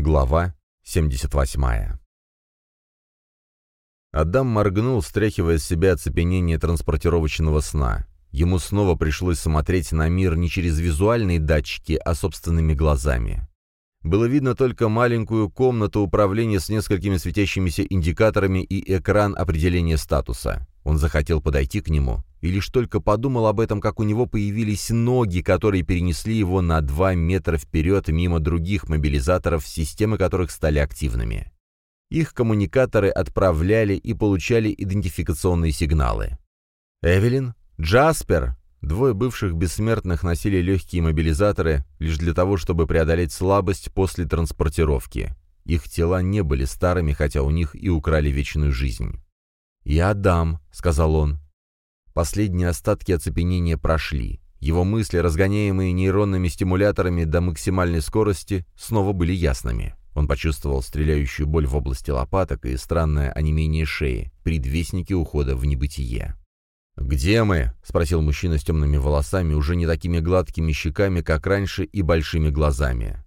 Глава 78 Адам моргнул, стряхивая с себя оцепенение транспортировочного сна. Ему снова пришлось смотреть на мир не через визуальные датчики, а собственными глазами. Было видно только маленькую комнату управления с несколькими светящимися индикаторами и экран определения статуса. Он захотел подойти к нему, и лишь только подумал об этом, как у него появились ноги, которые перенесли его на 2 метра вперед мимо других мобилизаторов, системы которых стали активными. Их коммуникаторы отправляли и получали идентификационные сигналы. «Эвелин? Джаспер!» Двое бывших бессмертных носили легкие мобилизаторы лишь для того, чтобы преодолеть слабость после транспортировки. Их тела не были старыми, хотя у них и украли вечную жизнь. «Я Адам», — сказал он. Последние остатки оцепенения прошли. Его мысли, разгоняемые нейронными стимуляторами до максимальной скорости, снова были ясными. Он почувствовал стреляющую боль в области лопаток и странное онемение шеи, предвестники ухода в небытие. «Где мы?» — спросил мужчина с темными волосами, уже не такими гладкими щеками, как раньше, и большими глазами.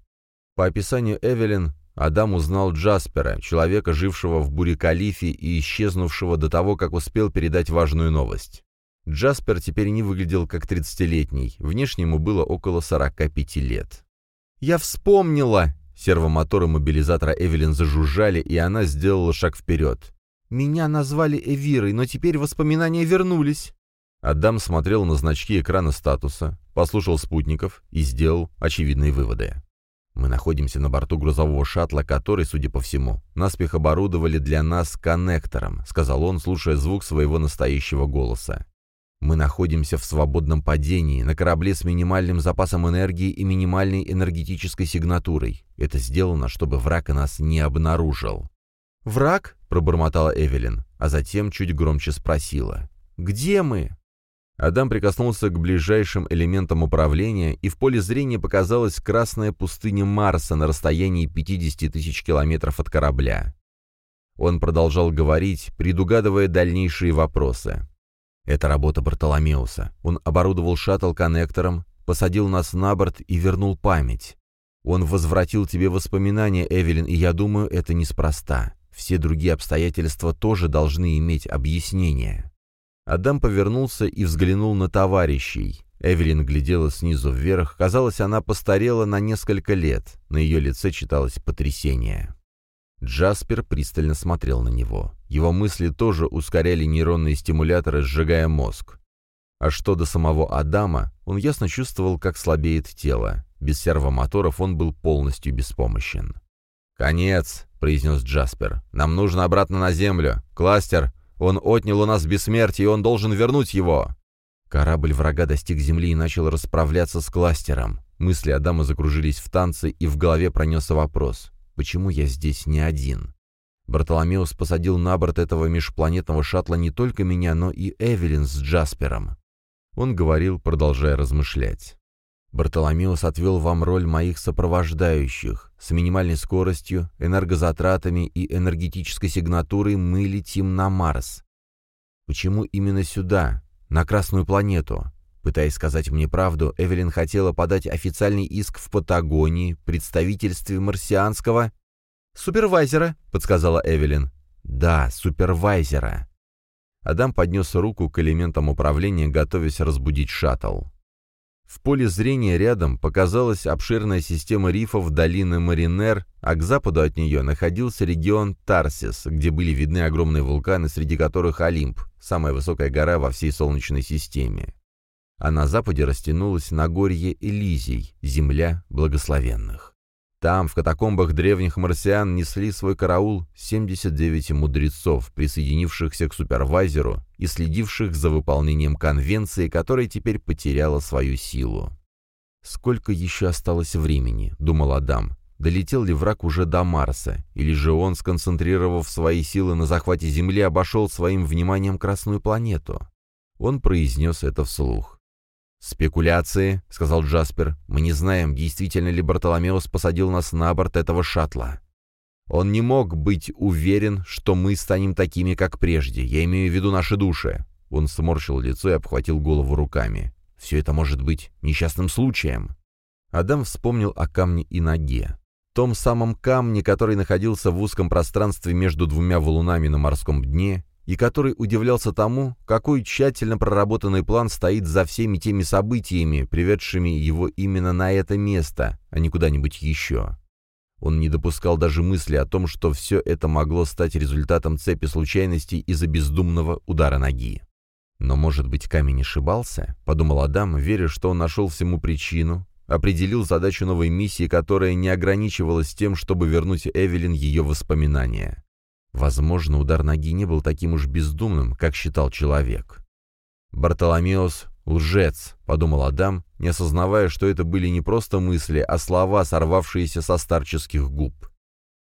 По описанию Эвелин, Адам узнал Джаспера, человека, жившего в Бурикалифе и исчезнувшего до того, как успел передать важную новость. Джаспер теперь не выглядел как тридцатилетний, внешне ему было около 45 лет. «Я вспомнила!» Сервомоторы мобилизатора Эвелин зажужжали, и она сделала шаг вперед. «Меня назвали Эвирой, но теперь воспоминания вернулись». Адам смотрел на значки экрана статуса, послушал спутников и сделал очевидные выводы. «Мы находимся на борту грузового шаттла, который, судя по всему, наспех оборудовали для нас коннектором», сказал он, слушая звук своего настоящего голоса. Мы находимся в свободном падении, на корабле с минимальным запасом энергии и минимальной энергетической сигнатурой. Это сделано, чтобы враг нас не обнаружил. «Враг?» — пробормотала Эвелин, а затем чуть громче спросила. «Где мы?» Адам прикоснулся к ближайшим элементам управления, и в поле зрения показалась красная пустыня Марса на расстоянии 50 тысяч километров от корабля. Он продолжал говорить, предугадывая дальнейшие вопросы. Это работа Бартоломеуса. Он оборудовал шаттл коннектором, посадил нас на борт и вернул память. Он возвратил тебе воспоминания, Эвелин, и я думаю, это неспроста. Все другие обстоятельства тоже должны иметь объяснение. Адам повернулся и взглянул на товарищей. Эвелин глядела снизу вверх. Казалось, она постарела на несколько лет. На ее лице читалось потрясение. Джаспер пристально смотрел на него. Его мысли тоже ускоряли нейронные стимуляторы, сжигая мозг. А что до самого Адама, он ясно чувствовал, как слабеет тело. Без сервомоторов он был полностью беспомощен. «Конец», — произнес Джаспер. «Нам нужно обратно на Землю. Кластер, он отнял у нас бессмертие, и он должен вернуть его». Корабль врага достиг Земли и начал расправляться с кластером. Мысли Адама закружились в танце, и в голове пронесся вопрос почему я здесь не один. Бартоломеус посадил на борт этого межпланетного шаттла не только меня, но и Эвелин с Джаспером. Он говорил, продолжая размышлять. Бартоломеус отвел вам роль моих сопровождающих. С минимальной скоростью, энергозатратами и энергетической сигнатурой мы летим на Марс. Почему именно сюда, на Красную планету? Пытаясь сказать мне правду, Эвелин хотела подать официальный иск в Патагонии, представительстве марсианского... «Супервайзера», — подсказала Эвелин. «Да, супервайзера». Адам поднес руку к элементам управления, готовясь разбудить шаттл. В поле зрения рядом показалась обширная система рифов долины Маринер, а к западу от нее находился регион Тарсис, где были видны огромные вулканы, среди которых Олимп, самая высокая гора во всей Солнечной системе а на западе растянулось Нагорье Элизий, земля благословенных. Там, в катакомбах древних марсиан, несли свой караул 79 мудрецов, присоединившихся к супервайзеру и следивших за выполнением конвенции, которая теперь потеряла свою силу. «Сколько еще осталось времени?» — думал Адам. Долетел ли враг уже до Марса, или же он, сконцентрировав свои силы на захвате Земли, обошел своим вниманием Красную планету? Он произнес это вслух. «Спекуляции», — сказал Джаспер. «Мы не знаем, действительно ли Бартоломеус посадил нас на борт этого шаттла. Он не мог быть уверен, что мы станем такими, как прежде. Я имею в виду наши души». Он сморщил лицо и обхватил голову руками. «Все это может быть несчастным случаем». Адам вспомнил о камне и ноге. том самом камне, который находился в узком пространстве между двумя валунами на морском дне, и который удивлялся тому, какой тщательно проработанный план стоит за всеми теми событиями, приведшими его именно на это место, а не куда-нибудь еще. Он не допускал даже мысли о том, что все это могло стать результатом цепи случайностей из-за бездумного удара ноги. «Но, может быть, камень ошибался?» — подумал Адам, веря, что он нашел всему причину, определил задачу новой миссии, которая не ограничивалась тем, чтобы вернуть Эвелин ее воспоминания. Возможно, удар ноги не был таким уж бездумным, как считал человек. Бартоломеос — лжец, — подумал Адам, не осознавая, что это были не просто мысли, а слова, сорвавшиеся со старческих губ.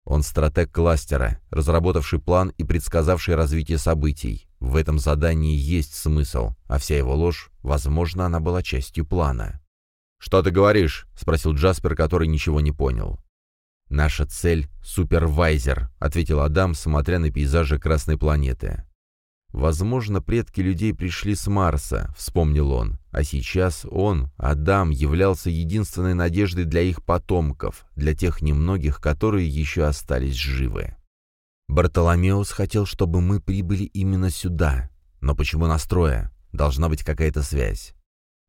Он стратег кластера, разработавший план и предсказавший развитие событий. В этом задании есть смысл, а вся его ложь, возможно, она была частью плана. «Что ты говоришь?» — спросил Джаспер, который ничего не понял. «Наша цель — супервайзер», — ответил Адам, смотря на пейзажи Красной планеты. «Возможно, предки людей пришли с Марса», — вспомнил он, «а сейчас он, Адам, являлся единственной надеждой для их потомков, для тех немногих, которые еще остались живы». «Бартоломеус хотел, чтобы мы прибыли именно сюда. Но почему настроя? Должна быть какая-то связь.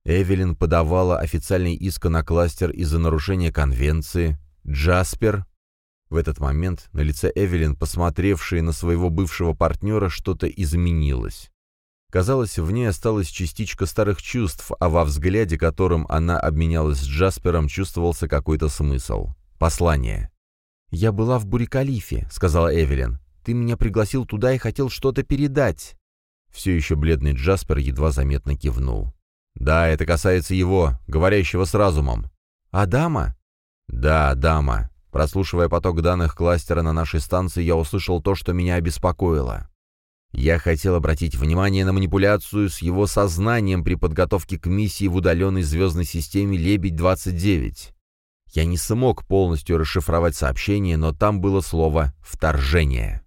Эвелин подавала официальный иск на кластер из-за нарушения конвенции. Джаспер... В этот момент на лице Эвелин, посмотревшей на своего бывшего партнера, что-то изменилось. Казалось, в ней осталась частичка старых чувств, а во взгляде, которым она обменялась с Джаспером, чувствовался какой-то смысл. Послание. «Я была в Бурикалифе», — сказала Эвелин. «Ты меня пригласил туда и хотел что-то передать». Все еще бледный Джаспер едва заметно кивнул. «Да, это касается его, говорящего с разумом». «Адама?» «Да, дама. Прослушивая поток данных кластера на нашей станции, я услышал то, что меня обеспокоило. Я хотел обратить внимание на манипуляцию с его сознанием при подготовке к миссии в удаленной звездной системе «Лебедь-29». Я не смог полностью расшифровать сообщение, но там было слово «вторжение».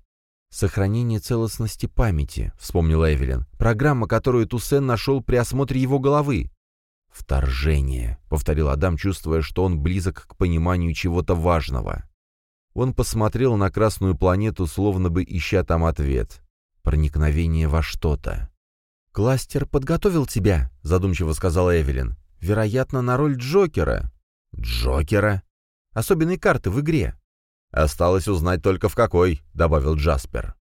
«Сохранение целостности памяти», — вспомнила Эвелин. «Программа, которую Туссен нашел при осмотре его головы». «Вторжение», — повторил Адам, чувствуя, что он близок к пониманию чего-то важного. Он посмотрел на Красную планету, словно бы ища там ответ. Проникновение во что-то. «Кластер подготовил тебя», — задумчиво сказала Эвелин. «Вероятно, на роль Джокера». «Джокера?» «Особенной карты в игре». «Осталось узнать только в какой», — добавил Джаспер.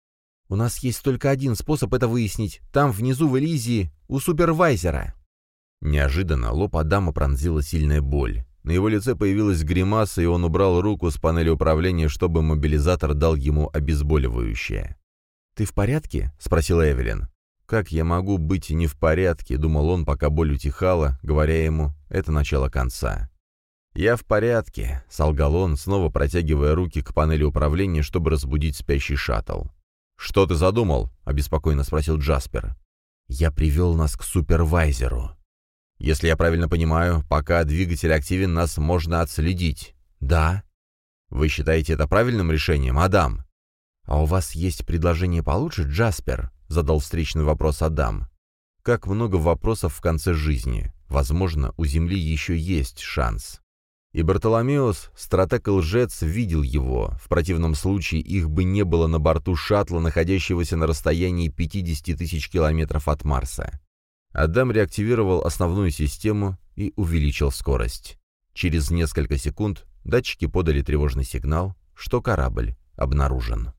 «У нас есть только один способ это выяснить. Там, внизу в Элизии, у супервайзера». Неожиданно лоб Адама пронзила сильная боль. На его лице появилась гримаса, и он убрал руку с панели управления, чтобы мобилизатор дал ему обезболивающее. «Ты в порядке?» — спросила Эвелин. «Как я могу быть не в порядке?» — думал он, пока боль утихала, говоря ему «это начало конца». «Я в порядке», — солгал он, снова протягивая руки к панели управления, чтобы разбудить спящий шаттл. «Что ты задумал?» — обеспокоенно спросил Джаспер. «Я привел нас к супервайзеру». «Если я правильно понимаю, пока двигатель активен, нас можно отследить». «Да». «Вы считаете это правильным решением, Адам?» «А у вас есть предложение получше, Джаспер?» — задал встречный вопрос Адам. «Как много вопросов в конце жизни. Возможно, у Земли еще есть шанс». И Бартоломеос, стратег и лжец, видел его. В противном случае их бы не было на борту шаттла, находящегося на расстоянии 50 тысяч километров от Марса. Адам реактивировал основную систему и увеличил скорость. Через несколько секунд датчики подали тревожный сигнал, что корабль обнаружен.